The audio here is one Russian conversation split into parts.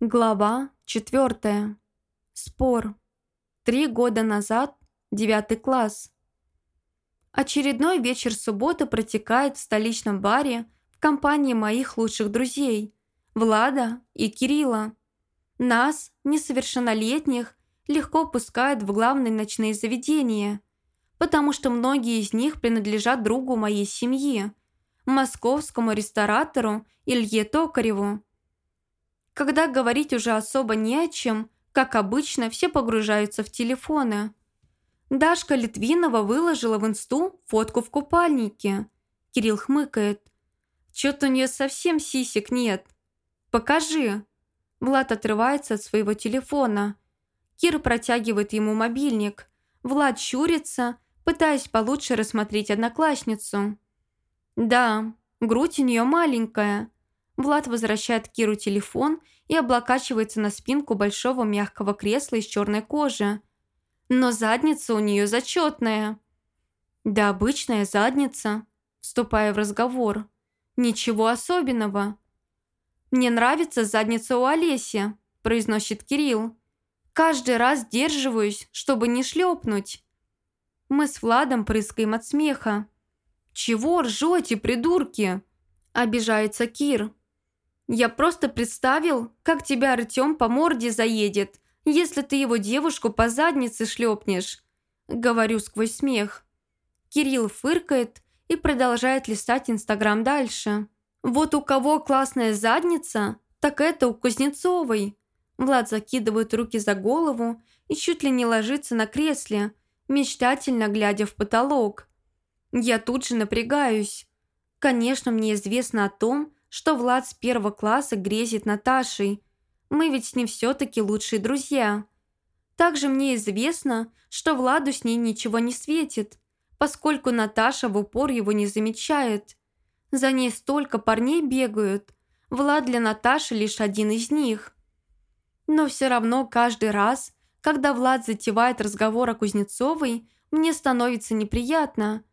Глава четвертая. Спор. Три года назад, девятый класс. Очередной вечер субботы протекает в столичном баре в компании моих лучших друзей Влада и Кирилла. Нас, несовершеннолетних, легко пускают в главные ночные заведения, потому что многие из них принадлежат другу моей семьи, московскому ресторатору Илье Токареву. Когда говорить уже особо не о чем, как обычно, все погружаются в телефоны. Дашка Литвинова выложила в инсту фотку в купальнике. Кирилл хмыкает. Чё-то у нее совсем сисек нет. Покажи. Влад отрывается от своего телефона. Кира протягивает ему мобильник. Влад щурится, пытаясь получше рассмотреть одноклассницу. Да, грудь у нее маленькая, Влад возвращает Киру телефон и облокачивается на спинку большого мягкого кресла из черной кожи. Но задница у нее зачетная. Да обычная задница, вступая в разговор. Ничего особенного. «Мне нравится задница у Олеси», – произносит Кирилл. «Каждый раз сдерживаюсь, чтобы не шлепнуть». Мы с Владом прыскаем от смеха. «Чего ржете, придурки?» – обижается Кир. Я просто представил, как тебя Артем по морде заедет, если ты его девушку по заднице шлепнешь. Говорю сквозь смех. Кирилл фыркает и продолжает листать Инстаграм дальше. Вот у кого классная задница, так это у Кузнецовой. Влад закидывает руки за голову и чуть ли не ложится на кресле, мечтательно глядя в потолок. Я тут же напрягаюсь. Конечно, мне известно о том, что Влад с первого класса грезит Наташей. Мы ведь с ним все-таки лучшие друзья. Также мне известно, что Владу с ней ничего не светит, поскольку Наташа в упор его не замечает. За ней столько парней бегают. Влад для Наташи лишь один из них. Но все равно каждый раз, когда Влад затевает разговор о Кузнецовой, мне становится неприятно.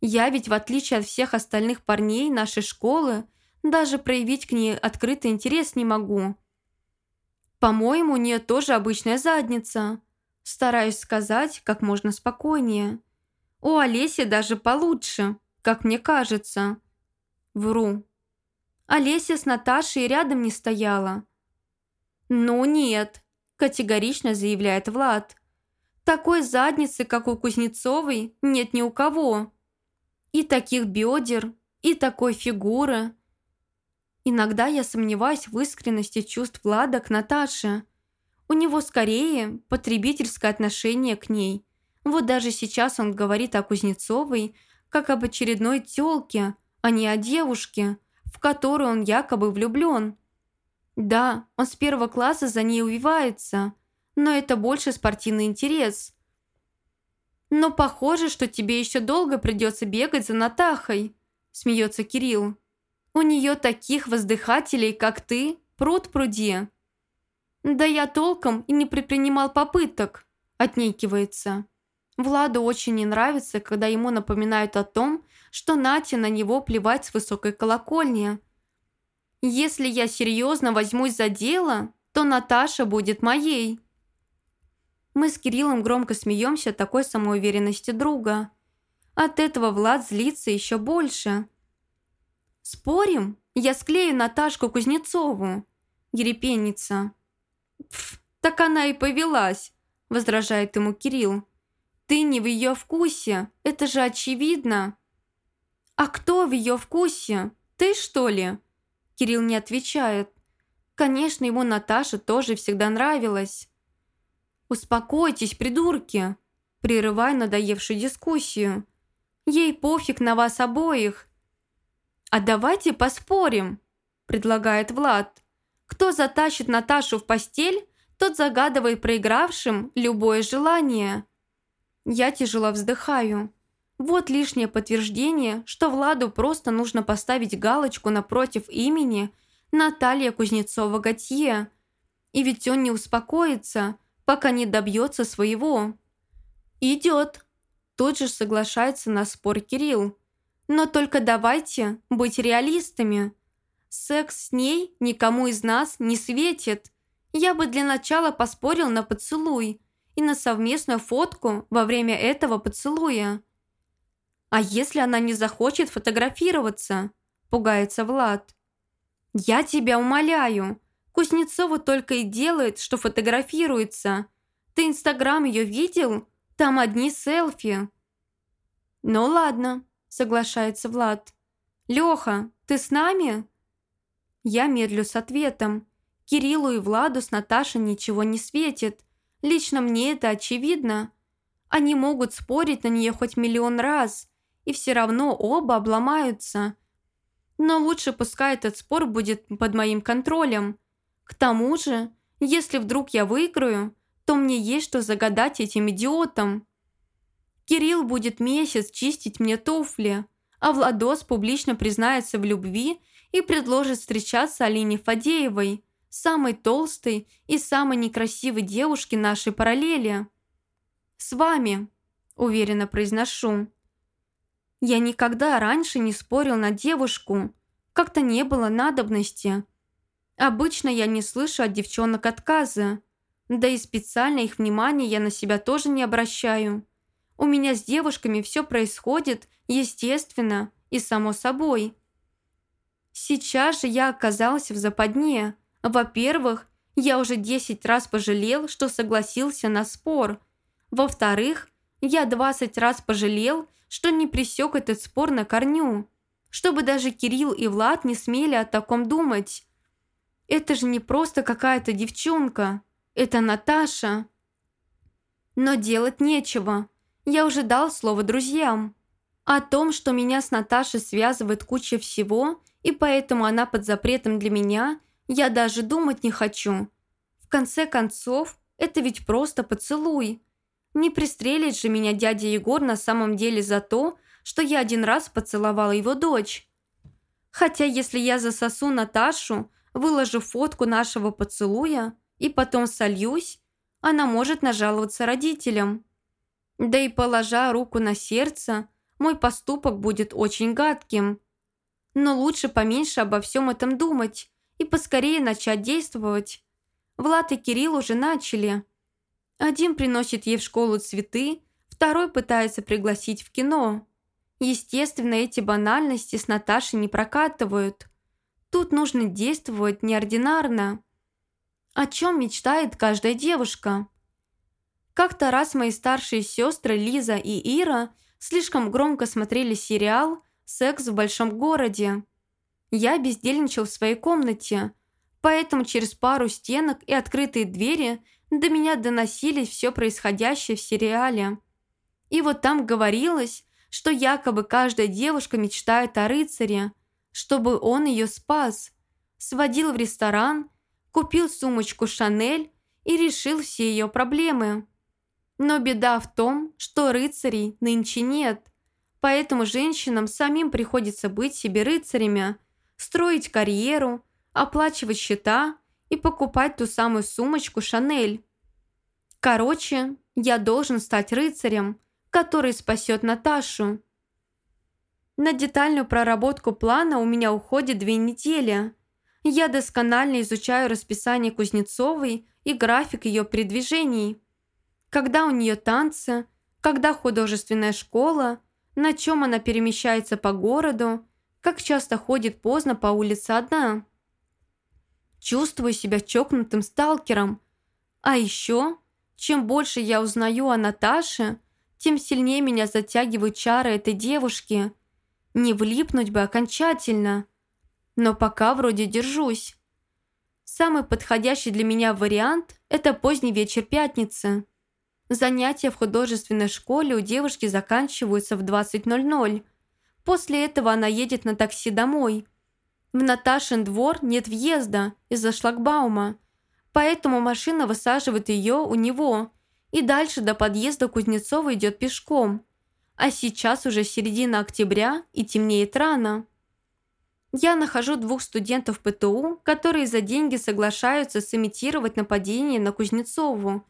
Я ведь, в отличие от всех остальных парней нашей школы, даже проявить к ней открытый интерес не могу. По-моему, у нее тоже обычная задница. Стараюсь сказать как можно спокойнее. У Олеси даже получше, как мне кажется. Вру. Олеся с Наташей рядом не стояла. «Ну нет», – категорично заявляет Влад. «Такой задницы, как у Кузнецовой, нет ни у кого. И таких бедер, и такой фигуры. Иногда я сомневаюсь в искренности чувств Влада к Наташе. У него скорее потребительское отношение к ней. Вот даже сейчас он говорит о Кузнецовой, как об очередной тёлке, а не о девушке, в которую он якобы влюблен. Да, он с первого класса за ней увивается, но это больше спортивный интерес. Но похоже, что тебе еще долго придется бегать за Натахой, смеется Кирилл. У нее таких воздыхателей, как ты, пруд пруди. Да я толком и не предпринимал попыток, отнекивается. Владу очень не нравится, когда ему напоминают о том, что Нате на него плевать с высокой колокольни. Если я серьезно возьмусь за дело, то Наташа будет моей. Мы с Кириллом громко смеемся такой самоуверенности друга. От этого Влад злится еще больше. «Спорим? Я склею Наташку Кузнецову!» Ерепенница. «Пф, так она и повелась!» Возражает ему Кирилл. «Ты не в ее вкусе, это же очевидно!» «А кто в ее вкусе? Ты, что ли?» Кирилл не отвечает. Конечно, ему Наташа тоже всегда нравилась. «Успокойтесь, придурки!» Прерывая надоевшую дискуссию. «Ей пофиг на вас обоих. «А давайте поспорим», – предлагает Влад. «Кто затащит Наташу в постель, тот загадывает проигравшим любое желание». Я тяжело вздыхаю. Вот лишнее подтверждение, что Владу просто нужно поставить галочку напротив имени Наталья Кузнецова-Готье. И ведь он не успокоится, пока не добьется своего. «Идет», – тут же соглашается на спор Кирилл. Но только давайте быть реалистами. Секс с ней никому из нас не светит. Я бы для начала поспорил на поцелуй и на совместную фотку во время этого поцелуя. А если она не захочет фотографироваться? Пугается Влад. Я тебя умоляю. Кузнецова только и делает, что фотографируется. Ты инстаграм ее видел? Там одни селфи. Ну ладно, соглашается Влад. Леха, ты с нами? Я медлю с ответом. Кириллу и Владу с Наташей ничего не светит. Лично мне это очевидно. Они могут спорить на нее хоть миллион раз, и все равно оба обломаются. Но лучше пускай этот спор будет под моим контролем. К тому же, если вдруг я выиграю, то мне есть что загадать этим идиотам. Кирилл будет месяц чистить мне туфли, а Владос публично признается в любви и предложит встречаться Алине Фадеевой – самой толстой и самой некрасивой девушки нашей параллели. «С вами», – уверенно произношу. Я никогда раньше не спорил на девушку, как-то не было надобности. Обычно я не слышу от девчонок отказа, да и специально их внимание я на себя тоже не обращаю. У меня с девушками все происходит естественно и само собой. Сейчас же я оказалась в западне – во-первых, я уже 10 раз пожалел, что согласился на спор. Во-вторых, я 20 раз пожалел, что не пресек этот спор на корню. Чтобы даже Кирилл и Влад не смели о таком думать. Это же не просто какая-то девчонка. Это Наташа. Но делать нечего. Я уже дал слово друзьям. О том, что меня с Наташей связывает куча всего, и поэтому она под запретом для меня – я даже думать не хочу. В конце концов, это ведь просто поцелуй. Не пристрелит же меня дядя Егор на самом деле за то, что я один раз поцеловала его дочь. Хотя если я засосу Наташу, выложу фотку нашего поцелуя и потом сольюсь, она может нажаловаться родителям. Да и положа руку на сердце, мой поступок будет очень гадким. Но лучше поменьше обо всем этом думать и поскорее начать действовать. Влад и Кирилл уже начали. Один приносит ей в школу цветы, второй пытается пригласить в кино. Естественно, эти банальности с Наташей не прокатывают. Тут нужно действовать неординарно. О чем мечтает каждая девушка? Как-то раз мои старшие сестры Лиза и Ира слишком громко смотрели сериал «Секс в большом городе». Я бездельничал в своей комнате, поэтому через пару стенок и открытые двери до меня доносились все происходящее в сериале. И вот там говорилось, что якобы каждая девушка мечтает о рыцаре, чтобы он ее спас, сводил в ресторан, купил сумочку «Шанель» и решил все ее проблемы. Но беда в том, что рыцарей нынче нет, поэтому женщинам самим приходится быть себе рыцарями – строить карьеру, оплачивать счета и покупать ту самую сумочку «Шанель». Короче, я должен стать рыцарем, который спасет Наташу. На детальную проработку плана у меня уходит две недели. Я досконально изучаю расписание Кузнецовой и график ее передвижений. Когда у нее танцы, когда художественная школа, на чем она перемещается по городу, как часто ходит поздно по улице одна. Чувствую себя чокнутым сталкером. А еще, чем больше я узнаю о Наташе, тем сильнее меня затягивают чары этой девушки. Не влипнуть бы окончательно. Но пока вроде держусь. Самый подходящий для меня вариант – это поздний вечер пятницы. Занятия в художественной школе у девушки заканчиваются в 20.00. После этого она едет на такси домой. В Наташин двор нет въезда из-за шлагбаума, поэтому машина высаживает ее у него, и дальше до подъезда Кузнецова идет пешком. А сейчас уже середина октября и темнеет рано. Я нахожу двух студентов ПТУ, которые за деньги соглашаются сымитировать нападение на Кузнецову.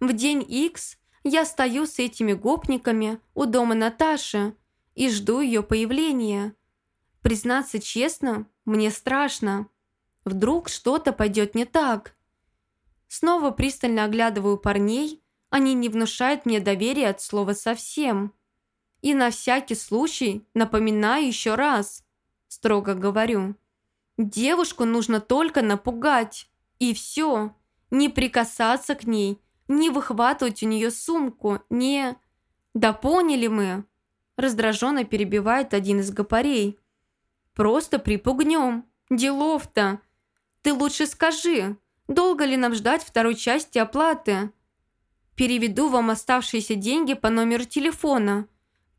В день X я стою с этими гопниками у дома Наташи, и жду ее появления. Признаться честно, мне страшно. Вдруг что-то пойдет не так. Снова пристально оглядываю парней, они не внушают мне доверия от слова совсем. И на всякий случай напоминаю еще раз, строго говорю. Девушку нужно только напугать, и все. Не прикасаться к ней, не выхватывать у нее сумку, не... Да поняли мы. Раздраженно перебивает один из гопарей. Просто припугнем. Делов-то. Ты лучше скажи, долго ли нам ждать второй части оплаты? Переведу вам оставшиеся деньги по номеру телефона,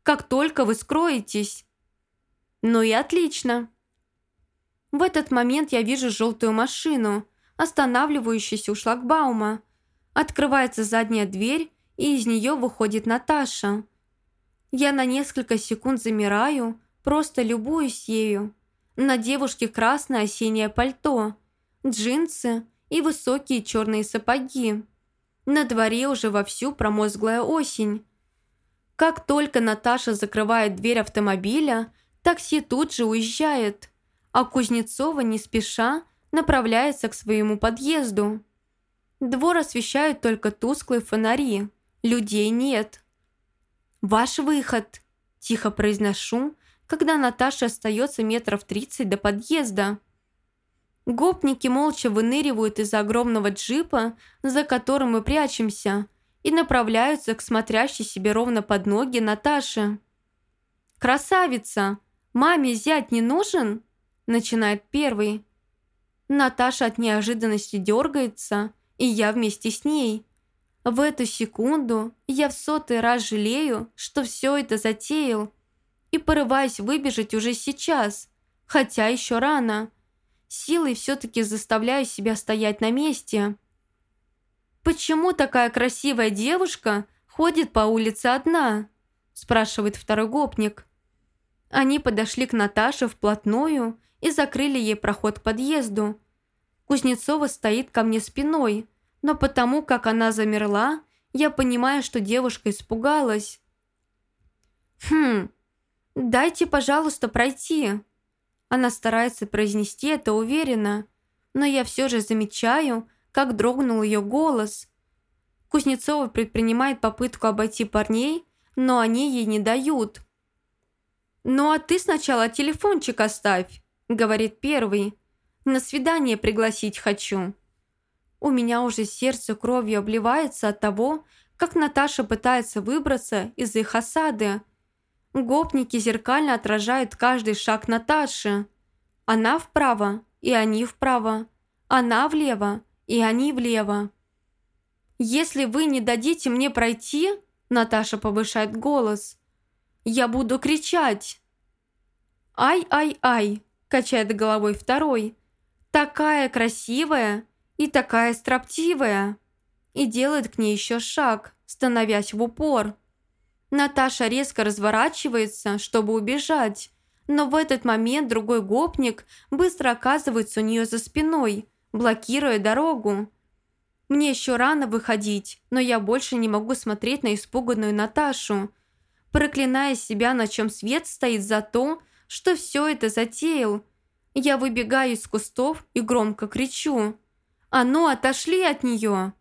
как только вы скроетесь. Ну и отлично. В этот момент я вижу желтую машину, останавливающуюся у шлагбаума. Открывается задняя дверь, и из нее выходит Наташа. Я на несколько секунд замираю, просто любуюсь ею. На девушке красное осеннее пальто, джинсы и высокие черные сапоги. На дворе уже вовсю промозглая осень. Как только Наташа закрывает дверь автомобиля, такси тут же уезжает, а Кузнецова не спеша направляется к своему подъезду. Двор освещают только тусклые фонари, людей нет. «Ваш выход!» – тихо произношу, когда Наташа остается метров тридцать до подъезда. Гопники молча выныривают из огромного джипа, за которым мы прячемся, и направляются к смотрящей себе ровно под ноги Наташе. «Красавица! Маме зять не нужен?» – начинает первый. Наташа от неожиданности дергается, и я вместе с ней. В эту секунду я в сотый раз жалею, что все это затеял – и порываюсь выбежать уже сейчас, хотя еще рано. Силой все-таки заставляю себя стоять на месте. «Почему такая красивая девушка ходит по улице одна?» спрашивает второй гопник. Они подошли к Наташе вплотную и закрыли ей проход к подъезду. Кузнецова стоит ко мне спиной, но потому, как она замерла, я понимаю, что девушка испугалась. «Хм, «Дайте, пожалуйста, пройти». Она старается произнести это уверенно, но я все же замечаю, как дрогнул ее голос. Кузнецова предпринимает попытку обойти парней, но они ей не дают. «Ну а ты сначала телефончик оставь», — говорит первый. «На свидание пригласить хочу». У меня уже сердце кровью обливается от того, как Наташа пытается выбраться из их осады. Гопники зеркально отражают каждый шаг Наташи. Она вправо, и они вправо. Она влево, и они влево. «Если вы не дадите мне пройти», Наташа повышает голос, «я буду кричать». «Ай-ай-ай», качает головой второй, «такая красивая и такая строптивая» и делает к ней еще шаг, становясь в упор. Наташа резко разворачивается, чтобы убежать, но в этот момент другой гопник быстро оказывается у нее за спиной, блокируя дорогу. Мне еще рано выходить, но я больше не могу смотреть на испуганную Наташу, проклиная себя, на чем свет стоит за то, что все это затеял. Я выбегаю из кустов и громко кричу. «А ну, отошли от нее!»